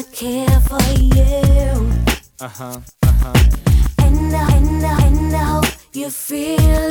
I care for you. Uh huh, uh huh. And I, and I, and I hope you feel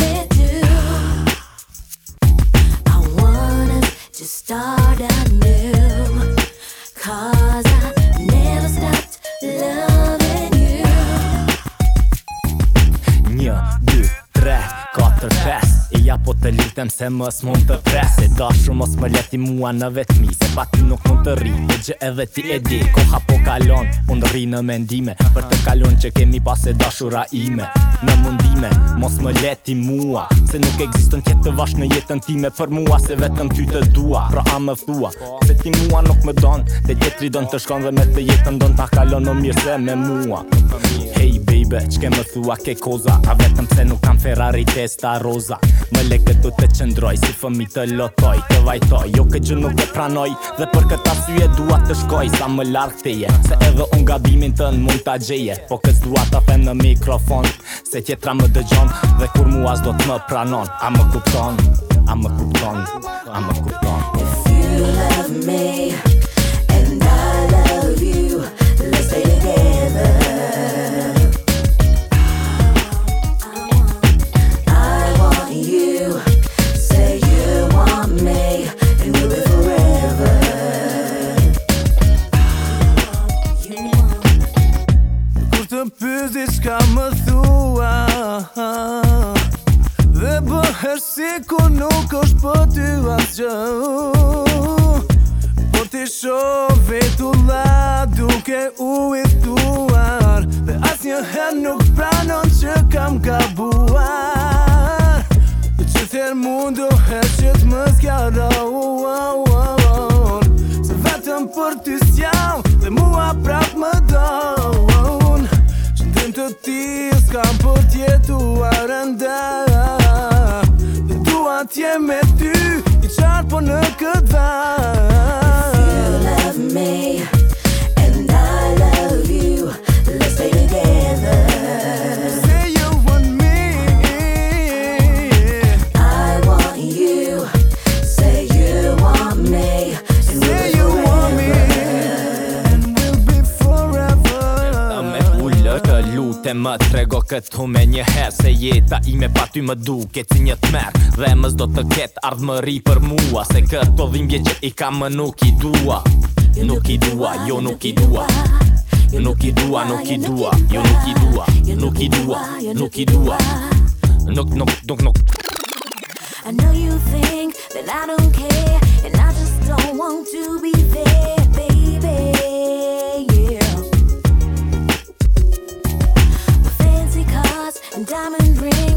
ja po të lutem se mës mund të pres Se dashru mos më leti mua në vetmi Se pa ti nuk mund të rri E gjë edhe ti e di Koha po kalon Unë po rri në mendime Për të kalon që kemi pas e dashura ime Në mundime Mos më leti mua Se nuk existën tjetë të vash në jetën time Për mua se vetën ty të dua Pra a më thua Se ti mua nuk më don Dhe tjetëri don të shkon dhe me të jetën don Ta kalon në mirë se me mua tybe Qke më thua ke koza A vetëm se nuk kam Ferrari testa roza Më le këtu të qëndroj Si fëmi të lotoj Të vajtoj Jo këtë gjë nuk e pranoj Dhe për këtë asyje dua të shkoj Sa më larkë të je Se edhe unë gabimin të në mund të gjeje Po këtë dua të fem në mikrofon Se tjetra më dëgjon Dhe kur mua s'do të më pranon A më kupton A më kupton A më kupton If you love me të pyzi shka më thua Dhe bëher si ku nuk është për ty asë gjë Por ti shove të la duke u i thuar Dhe asë një her nuk pranon që kam ka buar Dhe që therë mundu her që të më zgjara Se vetëm për ty për po tjetu a rënda Dhe duat jem e ty, i qartë po në këtë vanë të më trego këtë hume një herë Se jeta ime pa ty më duke si një të merë Dhe më sdo të ketë ardhë më ri për mua Se këto dhimbje që i kam më nuk i dua jo jo Nuk i dua, jo nuk i dua Nuk i dua, jo nuk i dua Jo nuk i dua, nuk i dua Nuk i dua Nuk, nuk, nuk, nuk I know you think that I don't care diamond ring.